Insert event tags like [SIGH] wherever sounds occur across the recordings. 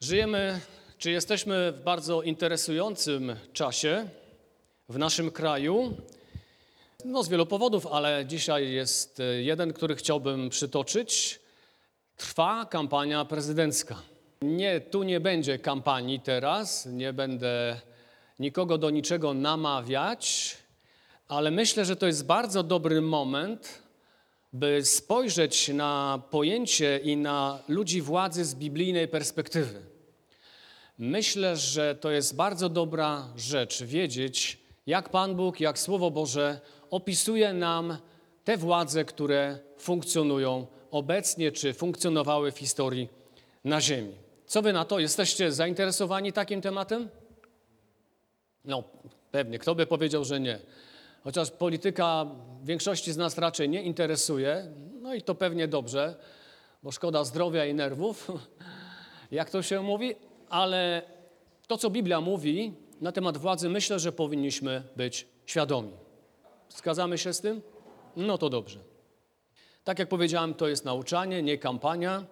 Żyjemy, czy jesteśmy w bardzo interesującym czasie w naszym kraju. No, z wielu powodów, ale dzisiaj jest e, jeden, który chciałbym przytoczyć. Trwa kampania prezydencka. Nie, tu nie będzie kampanii teraz, nie będę nikogo do niczego namawiać, ale myślę, że to jest bardzo dobry moment, by spojrzeć na pojęcie i na ludzi władzy z biblijnej perspektywy. Myślę, że to jest bardzo dobra rzecz wiedzieć, jak Pan Bóg, jak Słowo Boże opisuje nam te władze, które funkcjonują obecnie czy funkcjonowały w historii na Ziemi. Co wy na to? Jesteście zainteresowani takim tematem? No, pewnie. Kto by powiedział, że nie? Chociaż polityka większości z nas raczej nie interesuje, no i to pewnie dobrze, bo szkoda zdrowia i nerwów, [LAUGHS] jak to się mówi, ale to, co Biblia mówi na temat władzy, myślę, że powinniśmy być świadomi. Zgadzamy się z tym? No to dobrze. Tak jak powiedziałem, to jest nauczanie, nie kampania,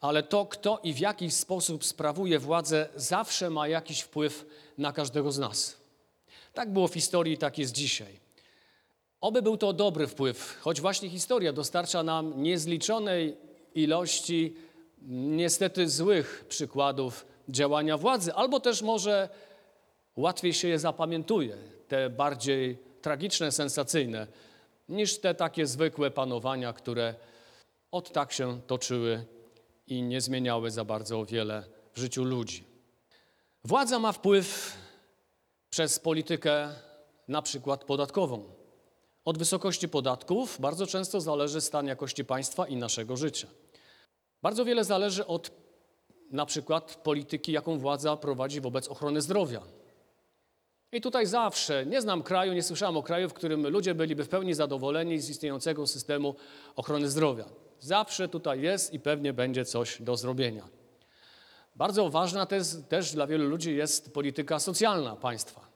ale to, kto i w jaki sposób sprawuje władzę, zawsze ma jakiś wpływ na każdego z nas. Tak było w historii, tak jest dzisiaj. Oby był to dobry wpływ, choć właśnie historia dostarcza nam niezliczonej ilości niestety złych przykładów działania władzy, albo też może łatwiej się je zapamiętuje, te bardziej tragiczne, sensacyjne, niż te takie zwykłe panowania, które od tak się toczyły i nie zmieniały za bardzo wiele w życiu ludzi. Władza ma wpływ przez politykę na przykład podatkową. Od wysokości podatków bardzo często zależy stan jakości państwa i naszego życia. Bardzo wiele zależy od na przykład polityki, jaką władza prowadzi wobec ochrony zdrowia. I tutaj zawsze, nie znam kraju, nie słyszałem o kraju, w którym ludzie byliby w pełni zadowoleni z istniejącego systemu ochrony zdrowia. Zawsze tutaj jest i pewnie będzie coś do zrobienia. Bardzo ważna też, też dla wielu ludzi jest polityka socjalna państwa.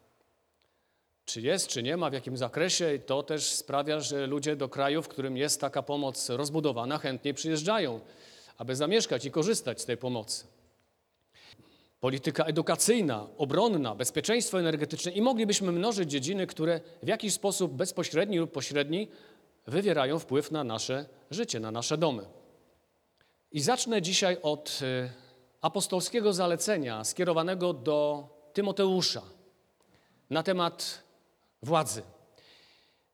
Czy jest, czy nie ma, w jakim zakresie, to też sprawia, że ludzie do kraju, w którym jest taka pomoc rozbudowana, chętnie przyjeżdżają, aby zamieszkać i korzystać z tej pomocy. Polityka edukacyjna, obronna, bezpieczeństwo energetyczne i moglibyśmy mnożyć dziedziny, które w jakiś sposób bezpośredni lub pośredni wywierają wpływ na nasze życie, na nasze domy. I zacznę dzisiaj od y, apostolskiego zalecenia skierowanego do Tymoteusza na temat władzy.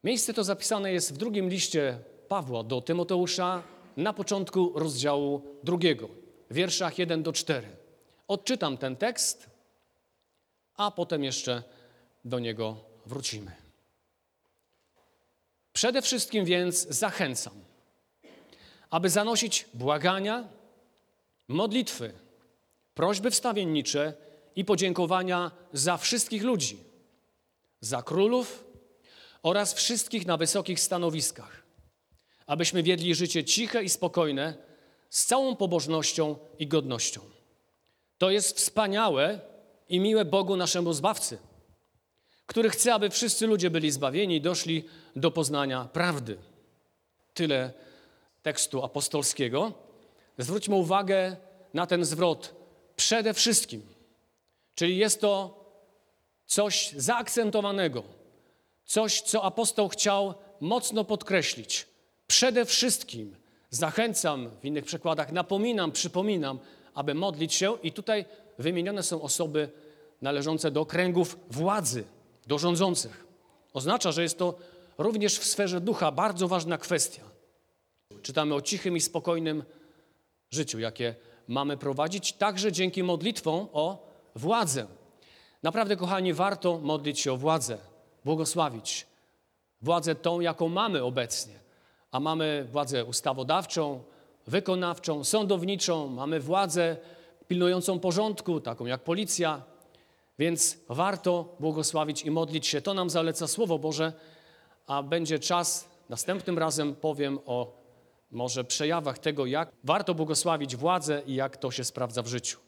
Miejsce to zapisane jest w drugim liście Pawła do Tymoteusza na początku rozdziału drugiego, wierszach 1 do 4. Odczytam ten tekst, a potem jeszcze do niego wrócimy. Przede wszystkim więc zachęcam, aby zanosić błagania, modlitwy, prośby wstawiennicze i podziękowania za wszystkich ludzi, za królów oraz wszystkich na wysokich stanowiskach, abyśmy wiedli życie ciche i spokojne, z całą pobożnością i godnością. To jest wspaniałe i miłe Bogu naszemu Zbawcy, który chce, aby wszyscy ludzie byli zbawieni i doszli do poznania prawdy. Tyle tekstu apostolskiego. Zwróćmy uwagę na ten zwrot przede wszystkim. Czyli jest to coś zaakcentowanego, coś, co apostoł chciał mocno podkreślić. Przede wszystkim zachęcam, w innych przykładach napominam, przypominam, aby modlić się, i tutaj wymienione są osoby należące do kręgów władzy, do rządzących. Oznacza, że jest to również w sferze ducha bardzo ważna kwestia. Czytamy o cichym i spokojnym życiu, jakie mamy prowadzić, także dzięki modlitwom o władzę. Naprawdę, kochani, warto modlić się o władzę, błogosławić władzę tą, jaką mamy obecnie. A mamy władzę ustawodawczą, wykonawczą, sądowniczą, mamy władzę pilnującą porządku, taką jak policja, więc warto błogosławić i modlić się. To nam zaleca Słowo Boże, a będzie czas, następnym razem powiem o może przejawach tego, jak warto błogosławić władzę i jak to się sprawdza w życiu.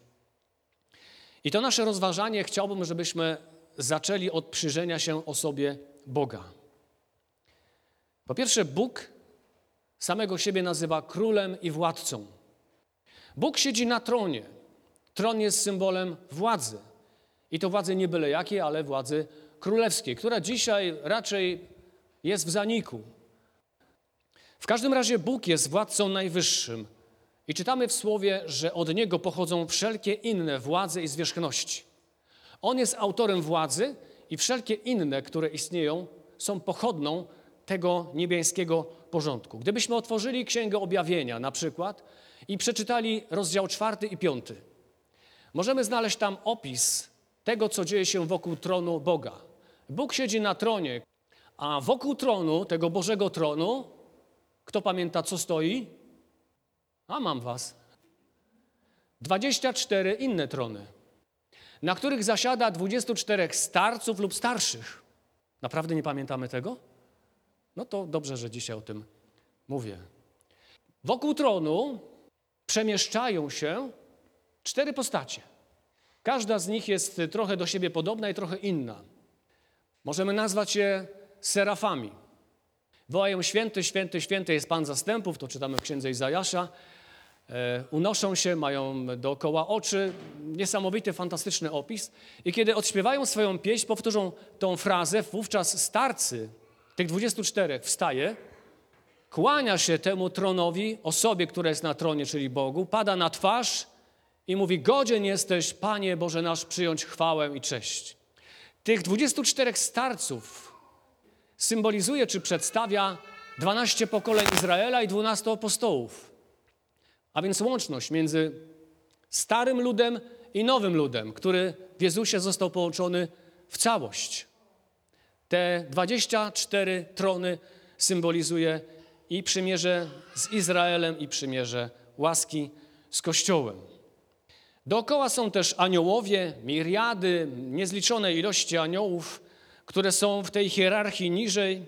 I to nasze rozważanie chciałbym, żebyśmy zaczęli od przyjrzenia się osobie Boga. Po pierwsze, Bóg samego siebie nazywa królem i władcą. Bóg siedzi na tronie. Tron jest symbolem władzy. I to władzy nie byle jakiej, ale władzy królewskiej, która dzisiaj raczej jest w zaniku. W każdym razie Bóg jest władcą najwyższym. I czytamy w słowie, że od Niego pochodzą wszelkie inne władze i zwierzchności. On jest autorem władzy i wszelkie inne, które istnieją, są pochodną tego niebiańskiego porządku. Gdybyśmy otworzyli Księgę Objawienia na przykład i przeczytali rozdział czwarty i piąty, możemy znaleźć tam opis tego, co dzieje się wokół tronu Boga. Bóg siedzi na tronie, a wokół tronu, tego Bożego tronu, kto pamięta, co stoi? A mam was. 24 inne trony, na których zasiada 24 starców lub starszych. Naprawdę nie pamiętamy tego? No to dobrze, że dzisiaj o tym mówię. Wokół tronu przemieszczają się cztery postacie. Każda z nich jest trochę do siebie podobna i trochę inna. Możemy nazwać je serafami. Wołają święty, święty, święty jest Pan zastępów, to czytamy w księdze Izajasza. E, unoszą się, mają dookoła oczy. Niesamowity, fantastyczny opis. I kiedy odśpiewają swoją pieśń, powtórzą tą frazę, wówczas starcy, tych 24, wstaje, kłania się temu tronowi, osobie, która jest na tronie, czyli Bogu, pada na twarz i mówi: Godzien jesteś, Panie Boże nasz, przyjąć chwałę i cześć. Tych 24 starców symbolizuje czy przedstawia 12 pokoleń Izraela i 12 apostołów. A więc łączność między starym ludem i nowym ludem, który w Jezusie został połączony w całość. Te 24 trony symbolizuje i przymierze z Izraelem, i przymierze łaski z Kościołem. Dookoła są też aniołowie, miriady, niezliczone ilości aniołów, które są w tej hierarchii niżej.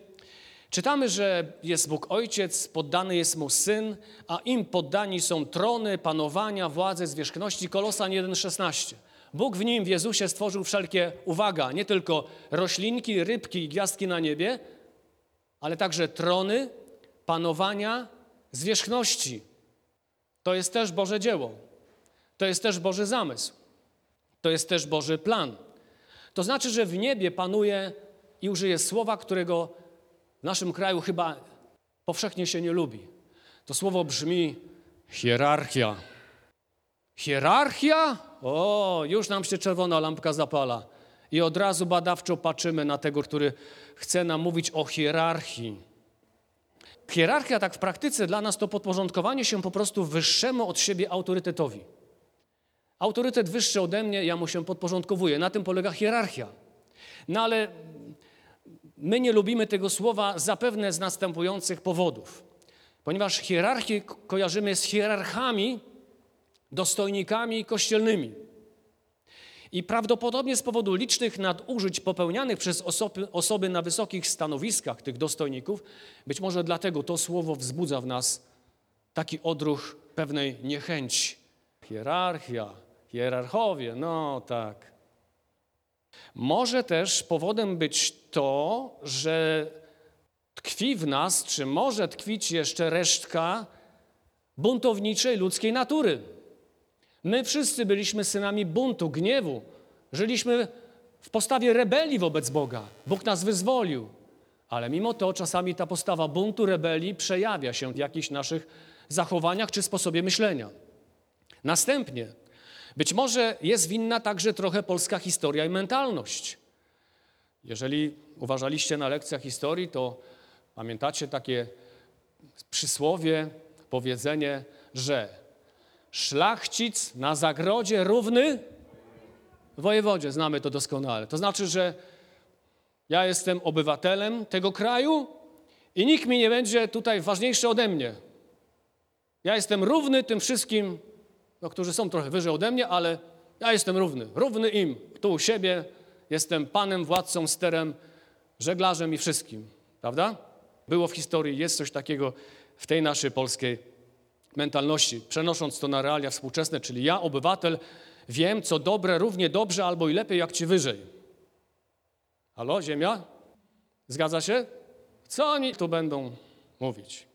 Czytamy, że jest Bóg Ojciec, poddany jest Mu Syn, a im poddani są trony, panowania, władze, zwierzchności. Kolosan 1,16. Bóg w nim, w Jezusie stworzył wszelkie, uwaga, nie tylko roślinki, rybki i gwiazdki na niebie, ale także trony, panowania, zwierzchności. To jest też Boże dzieło. To jest też Boży zamysł. To jest też Boży plan. To znaczy, że w niebie panuje i użyję słowa, którego w naszym kraju chyba powszechnie się nie lubi. To słowo brzmi hierarchia. Hierarchia? O, już nam się czerwona lampka zapala. I od razu badawczo patrzymy na tego, który chce nam mówić o hierarchii. Hierarchia, tak w praktyce, dla nas to podporządkowanie się po prostu wyższemu od siebie autorytetowi. Autorytet wyższy ode mnie, ja mu się podporządkowuję. Na tym polega hierarchia. No ale my nie lubimy tego słowa zapewne z następujących powodów. Ponieważ hierarchię kojarzymy z hierarchami, dostojnikami kościelnymi. I prawdopodobnie z powodu licznych nadużyć popełnianych przez osoby, osoby na wysokich stanowiskach tych dostojników, być może dlatego to słowo wzbudza w nas taki odruch pewnej niechęci. Hierarchia, hierarchowie, no tak. Może też powodem być to, że tkwi w nas, czy może tkwić jeszcze resztka buntowniczej ludzkiej natury. My wszyscy byliśmy synami buntu, gniewu. Żyliśmy w postawie rebelii wobec Boga. Bóg nas wyzwolił. Ale mimo to czasami ta postawa buntu, rebelii przejawia się w jakichś naszych zachowaniach czy sposobie myślenia. Następnie, być może jest winna także trochę polska historia i mentalność. Jeżeli uważaliście na lekcjach historii, to pamiętacie takie przysłowie, powiedzenie, że szlachcic na zagrodzie równy wojewodzie. Znamy to doskonale. To znaczy, że ja jestem obywatelem tego kraju i nikt mi nie będzie tutaj ważniejszy ode mnie. Ja jestem równy tym wszystkim, no, którzy są trochę wyżej ode mnie, ale ja jestem równy. Równy im. Tu u siebie jestem panem, władcą, sterem, żeglarzem i wszystkim. Prawda? Było w historii, jest coś takiego w tej naszej polskiej mentalności, przenosząc to na realia współczesne, czyli ja, obywatel, wiem, co dobre, równie dobrze albo i lepiej jak ci wyżej. Halo, ziemia? Zgadza się? Co oni tu będą mówić?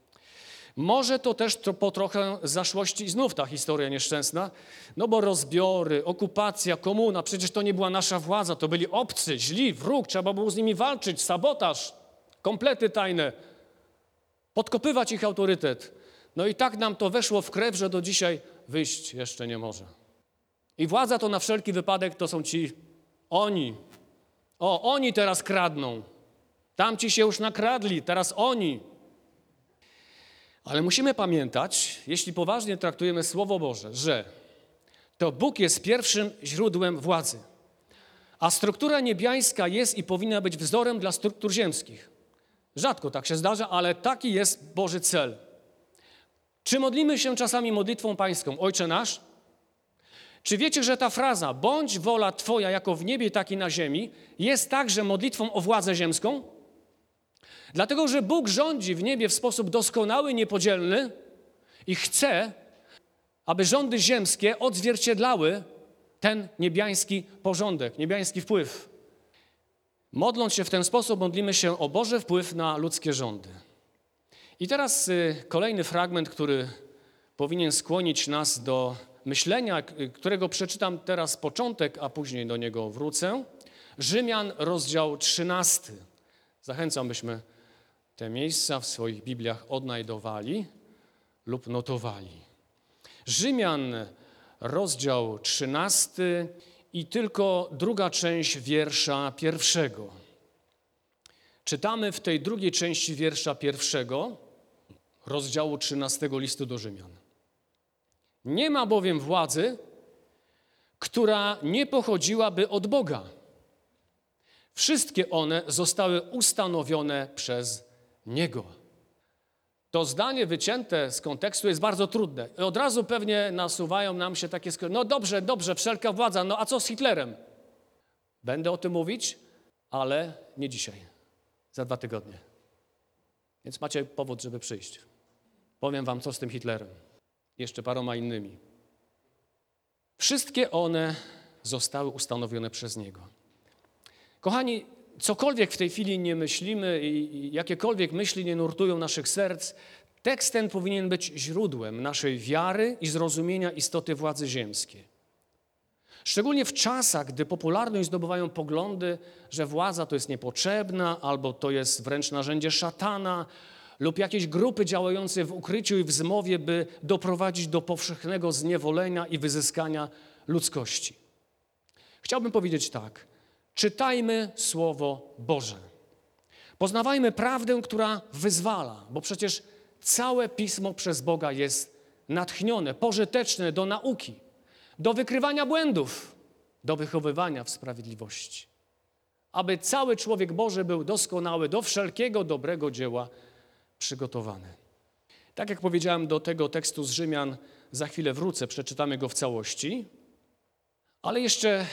Może to też to po trochę zaszłości i znów ta historia nieszczęsna, no bo rozbiory, okupacja, komuna, przecież to nie była nasza władza, to byli obcy, źli, wróg, trzeba było z nimi walczyć, sabotaż, komplety tajne, podkopywać ich autorytet. No i tak nam to weszło w krew, że do dzisiaj wyjść jeszcze nie może. I władza to na wszelki wypadek to są ci oni. O, oni teraz kradną. Tamci się już nakradli, teraz oni. Ale musimy pamiętać, jeśli poważnie traktujemy Słowo Boże, że to Bóg jest pierwszym źródłem władzy, a struktura niebiańska jest i powinna być wzorem dla struktur ziemskich. Rzadko tak się zdarza, ale taki jest Boży cel. Czy modlimy się czasami modlitwą pańską, Ojcze nasz? Czy wiecie, że ta fraza, bądź wola Twoja jako w niebie, tak i na ziemi, jest także modlitwą o władzę ziemską? Dlatego, że Bóg rządzi w niebie w sposób doskonały, niepodzielny i chce, aby rządy ziemskie odzwierciedlały ten niebiański porządek, niebiański wpływ. Modląc się w ten sposób, modlimy się o Boży wpływ na ludzkie rządy. I teraz y, kolejny fragment, który powinien skłonić nas do myślenia, którego przeczytam teraz początek, a później do niego wrócę. Rzymian, rozdział 13. Zachęcam, byśmy te miejsca w swoich Bibliach odnajdowali lub notowali. Rzymian, rozdział 13 i tylko druga część wiersza pierwszego. Czytamy w tej drugiej części wiersza pierwszego rozdziału 13 listu do Rzymian. Nie ma bowiem władzy, która nie pochodziłaby od Boga. Wszystkie one zostały ustanowione przez Niego. To zdanie wycięte z kontekstu jest bardzo trudne. Od razu pewnie nasuwają nam się takie skojarzenia. No dobrze, dobrze, wszelka władza, no a co z Hitlerem? Będę o tym mówić, ale nie dzisiaj, za dwa tygodnie. Więc macie powód, żeby przyjść. Powiem wam, co z tym Hitlerem jeszcze paroma innymi. Wszystkie one zostały ustanowione przez Niego. Kochani, cokolwiek w tej chwili nie myślimy i jakiekolwiek myśli nie nurtują naszych serc, tekst ten powinien być źródłem naszej wiary i zrozumienia istoty władzy ziemskiej. Szczególnie w czasach, gdy popularność zdobywają poglądy, że władza to jest niepotrzebna, albo to jest wręcz narzędzie szatana, lub jakieś grupy działające w ukryciu i w zmowie, by doprowadzić do powszechnego zniewolenia i wyzyskania ludzkości. Chciałbym powiedzieć tak: czytajmy Słowo Boże. Poznawajmy prawdę, która wyzwala, bo przecież całe pismo przez Boga jest natchnione, pożyteczne do nauki, do wykrywania błędów, do wychowywania w sprawiedliwości. Aby cały człowiek Boży był doskonały do wszelkiego dobrego dzieła przygotowany. Tak jak powiedziałem do tego tekstu z Rzymian, za chwilę wrócę, przeczytamy go w całości, ale jeszcze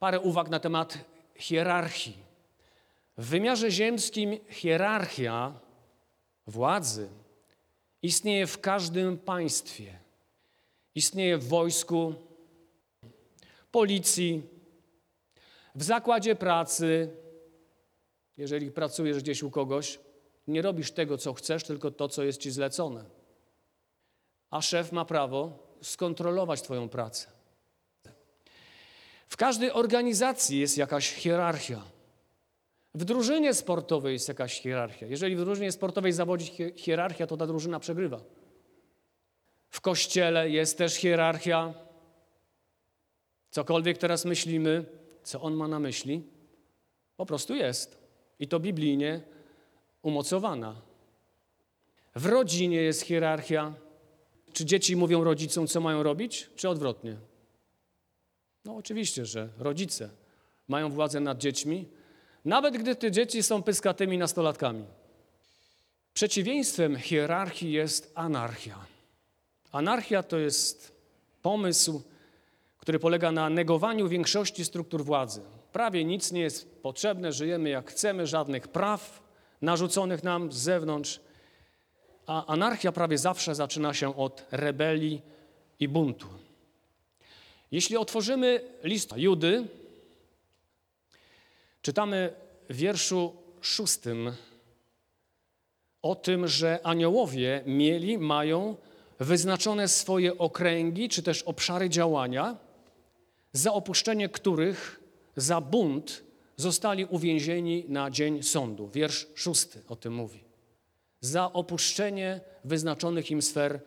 parę uwag na temat hierarchii. W wymiarze ziemskim hierarchia władzy istnieje w każdym państwie. Istnieje w wojsku, policji, w zakładzie pracy, jeżeli pracujesz gdzieś u kogoś, nie robisz tego, co chcesz, tylko to, co jest ci zlecone. A szef ma prawo skontrolować Twoją pracę. W każdej organizacji jest jakaś hierarchia. W drużynie sportowej jest jakaś hierarchia. Jeżeli w drużynie sportowej zawodzi hierarchia, to ta drużyna przegrywa. W kościele jest też hierarchia. Cokolwiek teraz myślimy, co on ma na myśli, po prostu jest. I to biblijnie umocowana. W rodzinie jest hierarchia. Czy dzieci mówią rodzicom, co mają robić, czy odwrotnie? No oczywiście, że rodzice mają władzę nad dziećmi, nawet gdy te dzieci są pyskatymi nastolatkami. Przeciwieństwem hierarchii jest anarchia. Anarchia to jest pomysł, który polega na negowaniu większości struktur władzy. Prawie nic nie jest potrzebne, żyjemy jak chcemy, żadnych praw, narzuconych nam z zewnątrz, a anarchia prawie zawsze zaczyna się od rebelii i buntu. Jeśli otworzymy list Judy, czytamy w wierszu szóstym o tym, że aniołowie mieli, mają wyznaczone swoje okręgi czy też obszary działania, za opuszczenie których za bunt zostali uwięzieni na dzień sądu. Wiersz szósty o tym mówi. Za opuszczenie wyznaczonych im sfer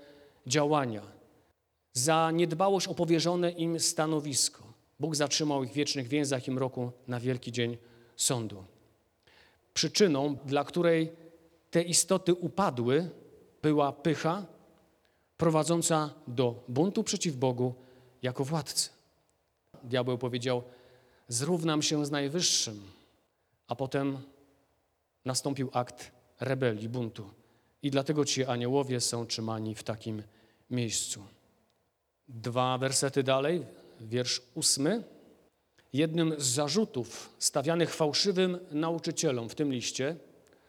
działania, za niedbałość o powierzone im stanowisko. Bóg zatrzymał ich w wiecznych więzach i mroku na wielki dzień sądu. Przyczyną, dla której te istoty upadły, była pycha prowadząca do buntu przeciw Bogu jako władcy. Diabeł powiedział: Zrównam się z najwyższym, a potem nastąpił akt rebelii, buntu. I dlatego ci aniołowie są trzymani w takim miejscu. Dwa wersety dalej, wiersz ósmy. Jednym z zarzutów stawianych fałszywym nauczycielom w tym liście,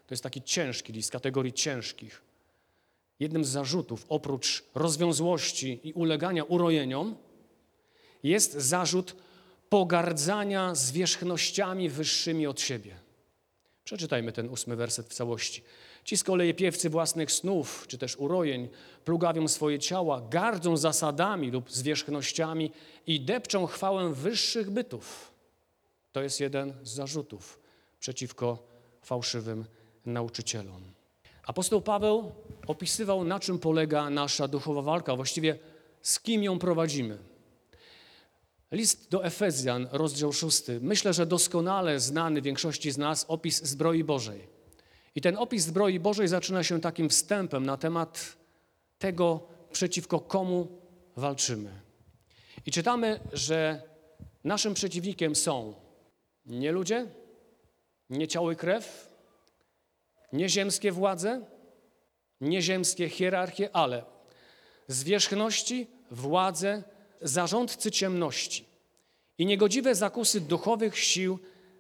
to jest taki ciężki list, kategorii ciężkich, jednym z zarzutów, oprócz rozwiązłości i ulegania urojeniom, jest zarzut pogardzania zwierzchnościami wyższymi od siebie. Przeczytajmy ten ósmy werset w całości. Ci z kolei piewcy własnych snów, czy też urojeń, plugawią swoje ciała, gardzą zasadami lub zwierzchnościami i depczą chwałę wyższych bytów. To jest jeden z zarzutów przeciwko fałszywym nauczycielom. Apostoł Paweł opisywał, na czym polega nasza duchowa walka, właściwie z kim ją prowadzimy. List do Efezjan, rozdział 6. Myślę, że doskonale znany większości z nas opis zbroi Bożej. I ten opis zbroi Bożej zaczyna się takim wstępem na temat tego, przeciwko komu walczymy. I czytamy, że naszym przeciwnikiem są nie ludzie, nie ciało i krew, nieziemskie władze, nieziemskie hierarchie, ale zwierzchności, władze, zarządcy ciemności i niegodziwe zakusy duchowych sił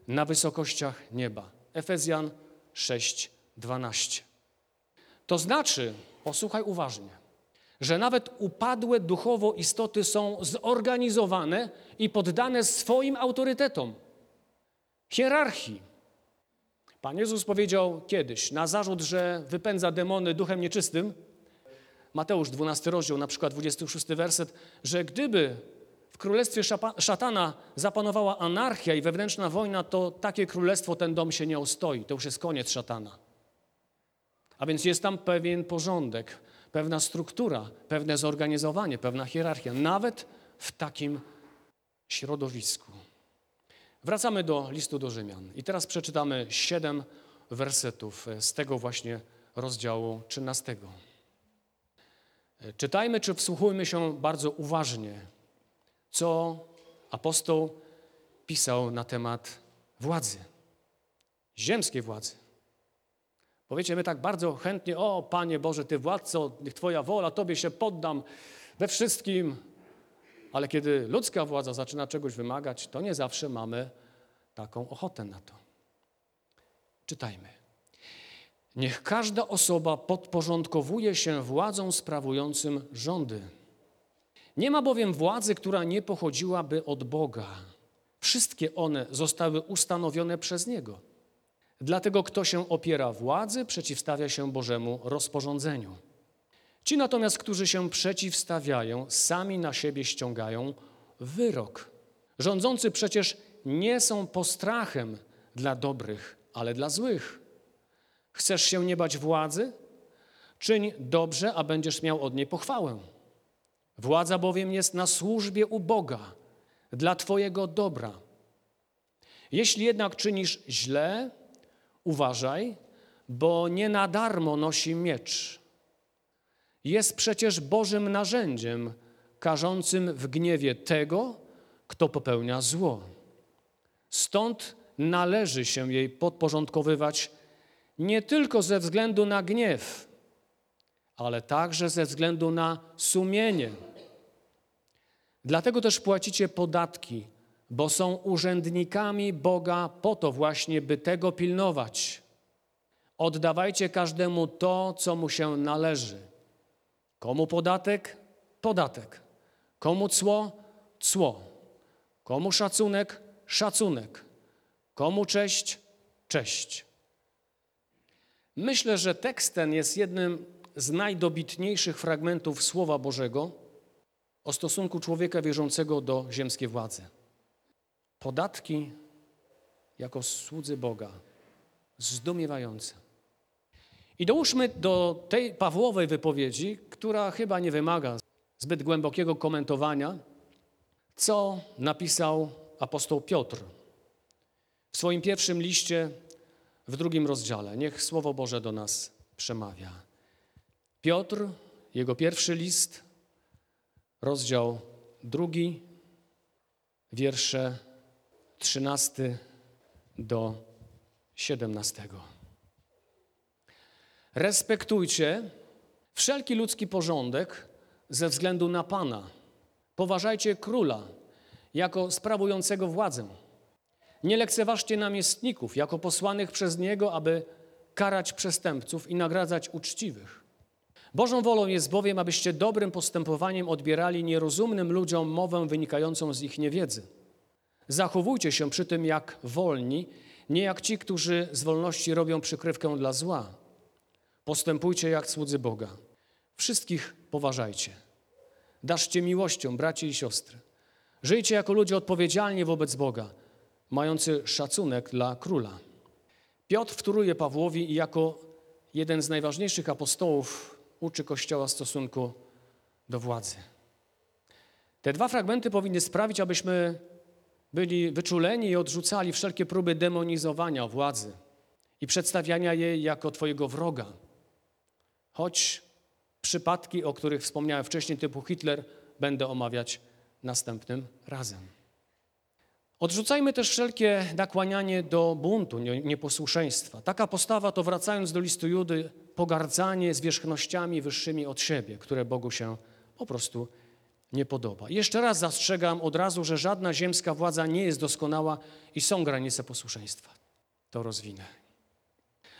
na wysokościach nieba. Efezjan 6:12. To znaczy, posłuchaj uważnie, że nawet upadłe duchowo istoty są zorganizowane i poddane swoim autorytetom, hierarchii. Pan Jezus powiedział kiedyś na zarzut, że wypędza demony duchem nieczystym, Mateusz 12 rozdział, na przykład 26 werset, że gdyby w królestwie szatana zapanowała anarchia i wewnętrzna wojna, to takie królestwo, ten dom się nie ustoi. To już jest koniec szatana. A więc jest tam pewien porządek, pewna struktura, pewne zorganizowanie, pewna hierarchia, nawet w takim środowisku. Wracamy do listu do Rzymian i teraz przeczytamy siedem wersetów z tego właśnie rozdziału 13. Czytajmy czy wsłuchujmy się bardzo uważnie, co apostoł pisał na temat władzy, ziemskiej władzy. Powiecie my tak bardzo chętnie, o Panie Boże, Ty władco, niech Twoja wola, Tobie się poddam we wszystkim. Ale kiedy ludzka władza zaczyna czegoś wymagać, to nie zawsze mamy taką ochotę na to. Czytajmy. Niech każda osoba podporządkowuje się władzom sprawującym rządy. Nie ma bowiem władzy, która nie pochodziłaby od Boga. Wszystkie one zostały ustanowione przez Niego. Dlatego kto się opiera władzy, przeciwstawia się Bożemu rozporządzeniu. Ci natomiast, którzy się przeciwstawiają, sami na siebie ściągają wyrok. Rządzący przecież nie są postrachem dla dobrych, ale dla złych. Chcesz się nie bać władzy? Czyń dobrze, a będziesz miał od niej pochwałę. Władza bowiem jest na służbie u Boga, dla Twojego dobra. Jeśli jednak czynisz źle, uważaj, bo nie na darmo nosi miecz. Jest przecież Bożym narzędziem, karzącym w gniewie tego, kto popełnia zło. Stąd należy się jej podporządkowywać nie tylko ze względu na gniew, ale także ze względu na sumienie. Dlatego też płacicie podatki, bo są urzędnikami Boga po to właśnie, by tego pilnować. Oddawajcie każdemu to, co mu się należy. Komu podatek? Podatek. Komu cło? Cło. Komu szacunek? Szacunek. Komu cześć? Cześć. Myślę, że tekst ten jest jednym z najdobitniejszych fragmentów Słowa Bożego o stosunku człowieka wierzącego do ziemskiej władzy. Podatki jako słudzy Boga, zdumiewające. I dołóżmy do tej Pawłowej wypowiedzi, która chyba nie wymaga zbyt głębokiego komentowania, co napisał apostoł Piotr w swoim pierwszym liście w drugim rozdziale. Niech Słowo Boże do nas przemawia. Piotr, jego pierwszy list, rozdział drugi, wiersze 13 do 17. Respektujcie wszelki ludzki porządek ze względu na Pana. Poważajcie króla jako sprawującego władzę. Nie lekceważcie namiestników jako posłanych przez Niego, aby karać przestępców i nagradzać uczciwych. Bożą wolą jest bowiem, abyście dobrym postępowaniem odbierali nierozumnym ludziom mowę wynikającą z ich niewiedzy. Zachowujcie się przy tym jak wolni, nie jak ci, którzy z wolności robią przykrywkę dla zła. Postępujcie jak słudzy Boga. Wszystkich poważajcie. Daszcie miłością, braci i siostry. Żyjcie jako ludzie odpowiedzialni wobec Boga, mający szacunek dla króla. Piotr wtóruje Pawłowi i jako jeden z najważniejszych apostołów uczy Kościoła stosunku do władzy. Te dwa fragmenty powinny sprawić, abyśmy byli wyczuleni i odrzucali wszelkie próby demonizowania władzy i przedstawiania jej jako Twojego wroga. Choć przypadki, o których wspomniałem wcześniej, typu Hitler, będę omawiać następnym razem. Odrzucajmy też wszelkie nakłanianie do buntu, nieposłuszeństwa. Taka postawa to, wracając do listu Judy, pogardzanie zwierzchnościami wyższymi od siebie, które Bogu się po prostu nie podoba. Jeszcze raz zastrzegam od razu, że żadna ziemska władza nie jest doskonała i są granice posłuszeństwa. To rozwinę.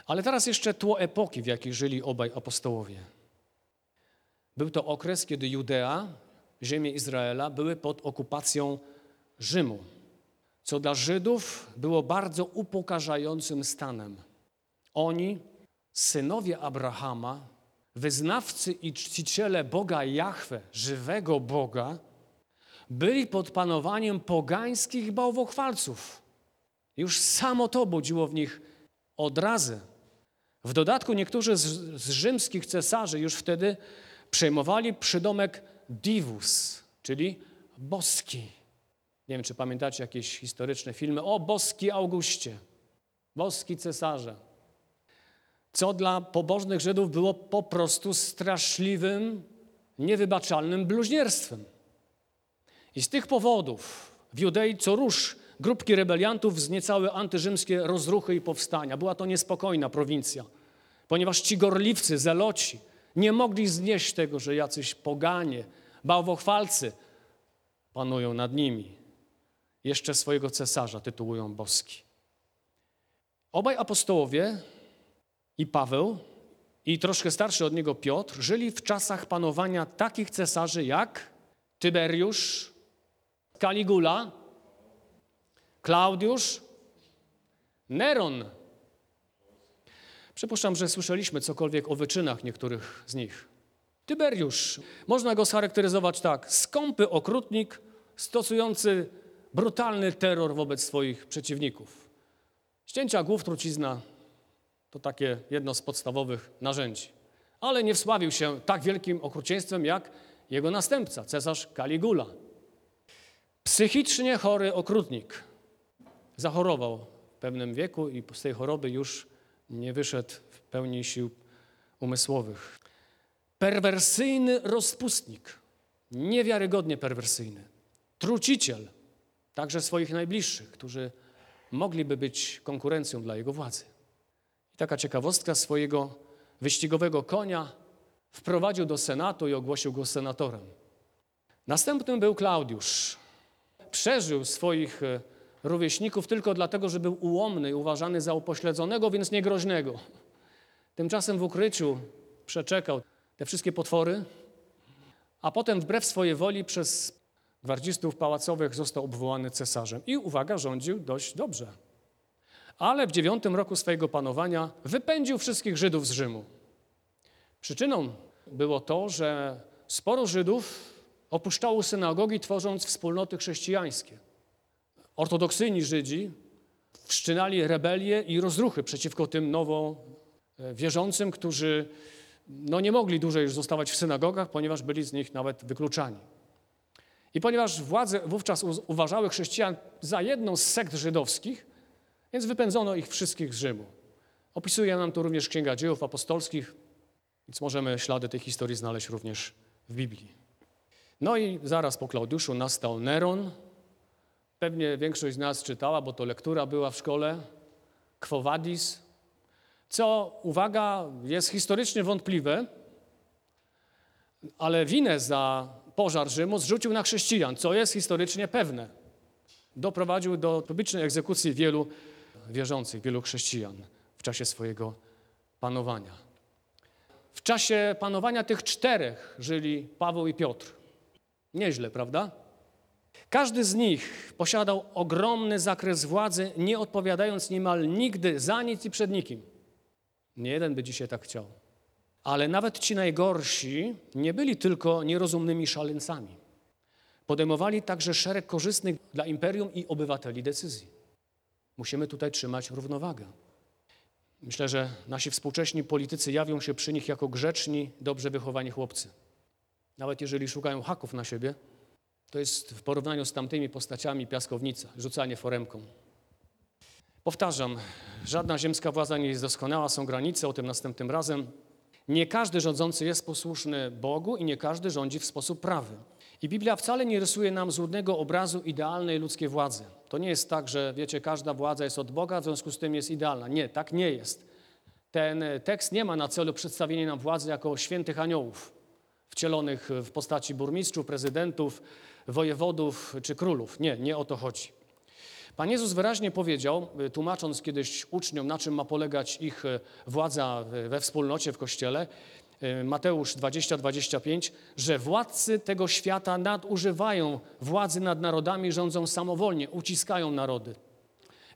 Ale teraz jeszcze tło epoki, w jakiej żyli obaj apostołowie. Był to okres, kiedy Judea, ziemie Izraela, były pod okupacją Rzymu, co dla Żydów było bardzo upokarzającym stanem. Oni, synowie Abrahama, wyznawcy i czciciele Boga Jahwe, żywego Boga, byli pod panowaniem pogańskich bałwochwalców. Już samo to budziło w nich odrazę. W dodatku niektórzy z, z rzymskich cesarzy już wtedy przejmowali przydomek divus, czyli boski. Nie wiem, czy pamiętacie jakieś historyczne filmy o boski Augustie, boski cesarze. Co dla pobożnych Żydów było po prostu straszliwym, niewybaczalnym bluźnierstwem. I z tych powodów w Judei co rusz grupki rebeliantów wzniecały antyrzymskie rozruchy i powstania. Była to niespokojna prowincja, ponieważ ci gorliwcy, zeloci nie mogli znieść tego, że jacyś poganie, bałwochwalcy panują nad nimi. Jeszcze swojego cesarza tytułują boski. Obaj apostołowie i Paweł i troszkę starszy od niego Piotr żyli w czasach panowania takich cesarzy jak Tyberiusz, Caligula, Klaudiusz, Neron. Przypuszczam, że słyszeliśmy cokolwiek o wyczynach niektórych z nich. Tyberiusz, można go scharakteryzować tak: skąpy okrutnik stosujący brutalny terror wobec swoich przeciwników. Ścięcia głów, trucizna to takie jedno z podstawowych narzędzi. Ale nie wsławił się tak wielkim okrucieństwem jak jego następca, cesarz Caligula. Psychicznie chory okrutnik zachorował w pewnym wieku i z tej choroby już nie wyszedł w pełni sił umysłowych. Perwersyjny rozpustnik, niewiarygodnie perwersyjny, truciciel, także swoich najbliższych, którzy mogliby być konkurencją dla jego władzy. I taka ciekawostka swojego wyścigowego konia wprowadził do Senatu i ogłosił go senatorem. Następnym był Klaudiusz. Przeżył swoich e, rówieśników tylko dlatego, że był ułomny uważany za upośledzonego, więc niegroźnego. Tymczasem w ukryciu przeczekał te wszystkie potwory, a potem wbrew swojej woli przez gwardzistów pałacowych został obwołany cesarzem. I uwaga, rządził dość dobrze. ale w dziewiątym roku swojego panowania wypędził wszystkich Żydów z Rzymu. Przyczyną było to, że sporo Żydów opuszczało synagogi, tworząc wspólnoty chrześcijańskie. Ortodoksyjni Żydzi wszczynali rebelię i rozruchy przeciwko tym nowo e, wierzącym, którzy no, nie mogli dłużej już zostawać w synagogach, ponieważ byli z nich nawet wykluczani. I ponieważ władze wówczas uważały chrześcijan za jedną z sekt żydowskich, więc wypędzono ich wszystkich z Rzymu. Opisuje nam to również Księga Dziejów Apostolskich, więc możemy ślady tej historii znaleźć również w Biblii. No i zaraz po Klaudiuszu nastał Neron. Pewnie większość z nas czytała, bo to lektura była w szkole. Quo vadis, co, uwaga, jest historycznie wątpliwe, ale winę za pożar Rzymu zrzucił na chrześcijan, co jest historycznie pewne. Doprowadził do publicznej egzekucji wielu wierzących, wielu chrześcijan w czasie swojego panowania. W czasie panowania tych czterech żyli Paweł i Piotr. Nieźle, prawda? Każdy z nich posiadał ogromny zakres władzy, nie odpowiadając niemal nigdy za nic i przed nikim. Nie jeden by dzisiaj tak chciał. Ale nawet ci najgorsi nie byli tylko nierozumnymi szaleńcami. Podejmowali także szereg korzystnych dla imperium i obywateli decyzji. Musimy tutaj trzymać równowagę. Myślę, że nasi współcześni politycy jawią się przy nich jako grzeczni, dobrze wychowani chłopcy. Nawet jeżeli szukają haków na siebie, to jest w porównaniu z tamtymi postaciami piaskownica, rzucanie foremką. Powtarzam, żadna ziemska władza nie jest doskonała, są granice, o tym następnym razem. Nie każdy rządzący jest posłuszny Bogu i nie każdy rządzi w sposób prawy. I Biblia wcale nie rysuje nam złudnego obrazu idealnej ludzkiej władzy. To nie jest tak, że wiecie, każda władza jest od Boga, w związku z tym jest idealna. Nie, tak nie jest. Ten tekst nie ma na celu przedstawienia nam władzy jako świętych aniołów, wcielonych w postaci burmistrzów, prezydentów, wojewodów czy królów. Nie, nie o to chodzi. Pan Jezus wyraźnie powiedział, tłumacząc kiedyś uczniom, na czym ma polegać ich władza we wspólnocie, w kościele, Y, Mateusz 20-25, że władcy tego świata nadużywają władzy nad narodami, rządzą samowolnie, uciskają narody.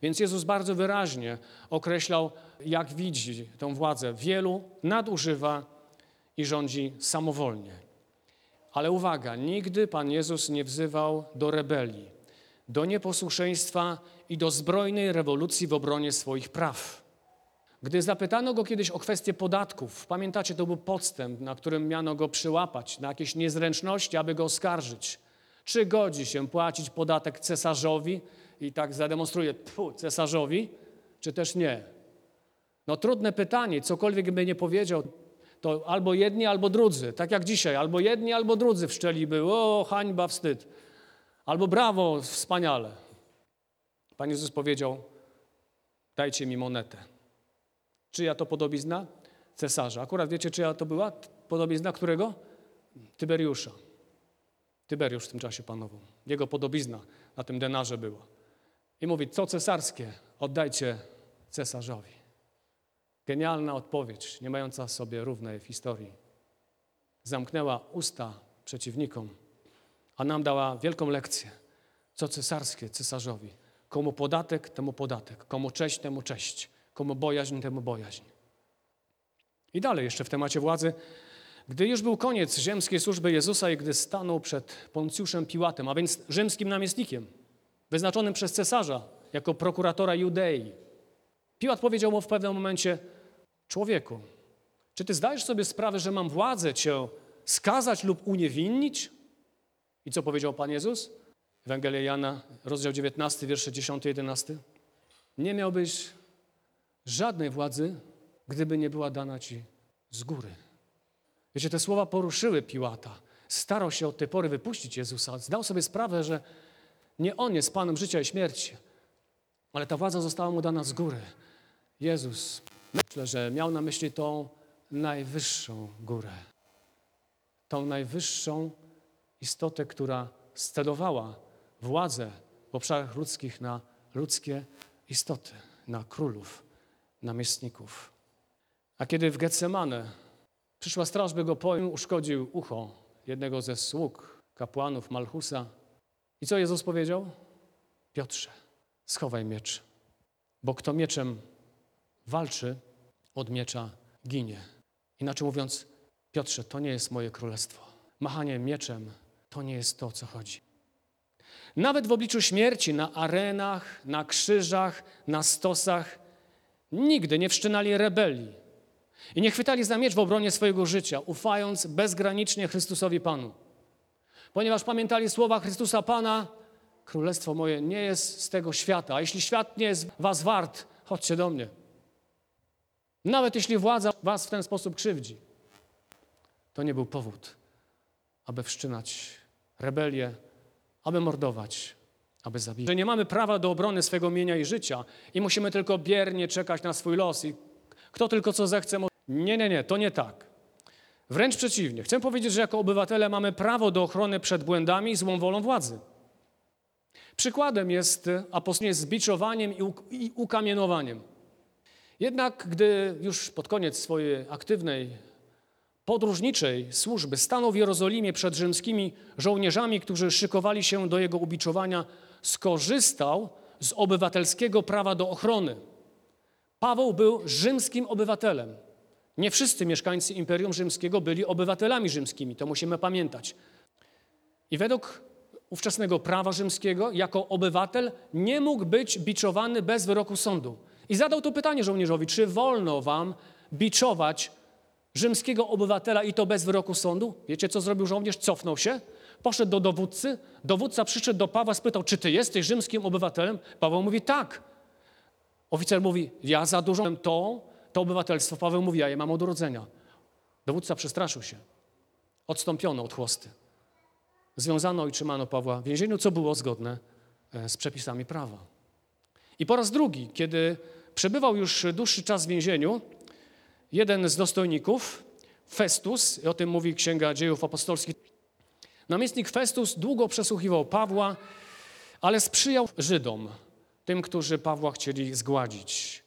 Więc Jezus bardzo wyraźnie określał, jak widzi tę władzę. Wielu nadużywa i rządzi samowolnie. Ale uwaga, nigdy Pan Jezus nie wzywał do rebelii, do nieposłuszeństwa i do zbrojnej rewolucji w obronie swoich praw. Gdy zapytano go kiedyś o kwestię podatków, pamiętacie, to był podstęp, na którym miano go przyłapać, na jakieś niezręczności, aby go oskarżyć. Czy godzi się płacić podatek cesarzowi i tak zademonstruje tfu, cesarzowi, czy też nie? No trudne pytanie, cokolwiek by nie powiedział, to albo jedni, albo drudzy. Tak jak dzisiaj, albo jedni, albo drudzy w szczeli były. O, hańba, wstyd. Albo brawo, wspaniale. Pan Jezus powiedział, dajcie mi monetę. Czyja to podobizna? Cesarza. Akurat wiecie, czyja to była? Podobizna którego? Tyberiusza. Tyberiusz w tym czasie panował. Jego podobizna na tym denarze była. I mówi, co cesarskie oddajcie cesarzowi. Genialna odpowiedź, nie mająca sobie równej w historii. Zamknęła usta przeciwnikom, a nam dała wielką lekcję. Co cesarskie cesarzowi. Komu podatek, temu podatek. Komu cześć, temu cześć. Komu bojaźń, temu bojaźń. I dalej jeszcze w temacie władzy. Gdy już był koniec ziemskiej służby Jezusa i gdy stanął przed Poncjuszem Piłatem, a więc rzymskim namiestnikiem, wyznaczonym przez cesarza jako prokuratora Judei, Piłat powiedział mu w pewnym momencie, człowieku, czy ty zdajesz sobie sprawę, że mam władzę cię skazać lub uniewinnić? I co powiedział Pan Jezus? Ewangelia Jana, rozdział 19, wiersze 10-11. Nie miałbyś żadnej władzy, gdyby nie była dana ci z góry. Wiecie, te słowa poruszyły Piłata. Starał się od tej pory wypuścić Jezusa. Zdał sobie sprawę, że nie On jest Panem życia i śmierci, ale ta władza została mu dana z góry. Jezus, myślę, że miał na myśli tą najwyższą górę. Tą najwyższą istotę, która scedowała władzę w obszarach ludzkich na ludzkie istoty, na królów namiestników. A kiedy w Getsemane przyszła straż, by go pojął, uszkodził ucho jednego ze sług kapłanów Malchusa. I co Jezus powiedział? Piotrze, schowaj miecz, bo kto mieczem walczy, od miecza ginie. Inaczej mówiąc, Piotrze, to nie jest moje królestwo. Machanie mieczem to nie jest to, o co chodzi. Nawet w obliczu śmierci, na arenach, na krzyżach, na stosach, nigdy nie wszczynali rebelii i nie chwytali za miecz w obronie swojego życia, ufając bezgranicznie Chrystusowi Panu. Ponieważ pamiętali słowa Chrystusa Pana, Królestwo moje nie jest z tego świata, a jeśli świat nie jest was wart, chodźcie do mnie. Nawet jeśli władza was w ten sposób krzywdzi, to nie był powód, aby wszczynać rebelię, aby mordować, aby zabijać. Że nie mamy prawa do obrony swego mienia i życia i musimy tylko biernie czekać na swój los i kto tylko co zechce. Nie, nie, nie, to nie tak. Wręcz przeciwnie. Chcę powiedzieć, że jako obywatele mamy prawo do ochrony przed błędami i złą wolą władzy. Przykładem jest apostolnie zbiczowaniem i ukamienowaniem. Jednak gdy już pod koniec swojej aktywnej podróżniczej służby stanął w Jerozolimie przed rzymskimi żołnierzami, którzy szykowali się do jego ubiczowania, skorzystał z obywatelskiego prawa do ochrony. Paweł był rzymskim obywatelem. Nie wszyscy mieszkańcy Imperium Rzymskiego byli obywatelami rzymskimi, to musimy pamiętać. I według ówczesnego prawa rzymskiego, jako obywatel nie mógł być biczowany bez wyroku sądu. I zadał to pytanie żołnierzowi, czy wolno wam biczować rzymskiego obywatela i to bez wyroku sądu? Wiecie, co zrobił żołnierz? Cofnął się, poszedł do dowódcy. Dowódca przyszedł do Pawła, spytał, czy ty jesteś rzymskim obywatelem? Paweł mówi, tak. Oficer mówi, ja za dużo to, to obywatelstwo. Paweł mówi, ja je mam od urodzenia. Dowódca przestraszył się. Odstąpiono od chłosty. Związano i trzymano Pawła w więzieniu, co było zgodne e, z przepisami prawa. I po raz drugi, kiedy przebywał już dłuższy czas w więzieniu, jeden z dostojników, Festus, o tym mówi Księga Dziejów Apostolskich, namiestnik Festus długo przesłuchiwał Pawła, ale sprzyjał Żydom, tym, którzy Pawła chcieli zgładzić.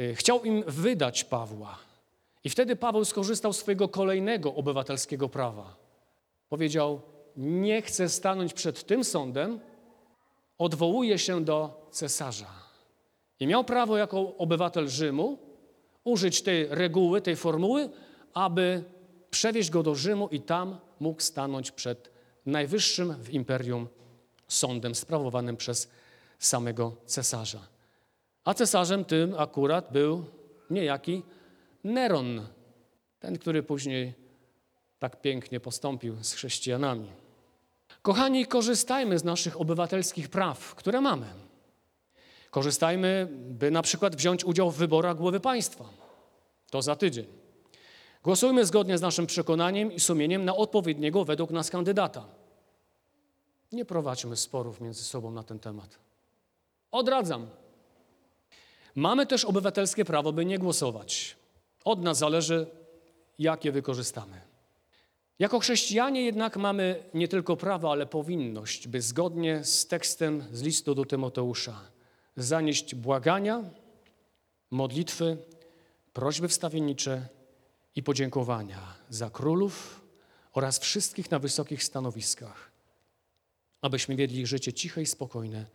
Y, Chciał im wydać Pawła. I wtedy Paweł skorzystał z swojego kolejnego obywatelskiego prawa. Powiedział: Nie chcę stanąć przed tym sądem, odwołuję się do cesarza. I miał prawo jako obywatel Rzymu użyć tej reguły, tej formuły, aby przewieźć go do Rzymu i tam mógł stanąć przed najwyższym w imperium sądem sprawowanym przez samego cesarza. A cesarzem tym akurat był niejaki Neron, ten, który później tak pięknie postąpił z chrześcijanami. Kochani, korzystajmy z naszych obywatelskich praw, które mamy. Korzystajmy, by na przykład wziąć udział w wyborach głowy państwa. To za tydzień. Głosujmy zgodnie z naszym przekonaniem i sumieniem na odpowiedniego według nas kandydata. Nie prowadźmy sporów między sobą na ten temat. Odradzam. Mamy też obywatelskie prawo, by nie głosować. Od nas zależy, jak je wykorzystamy. Jako chrześcijanie jednak mamy nie tylko prawo, ale powinność, by zgodnie z tekstem z listu do Tymoteusza zanieść błagania, modlitwy, prośby wstawiennicze i podziękowania za królów oraz wszystkich na wysokich stanowiskach, abyśmy wiedli życie ciche i spokojne,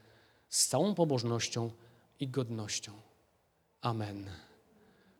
z całą pobożnością i godnością. Amen.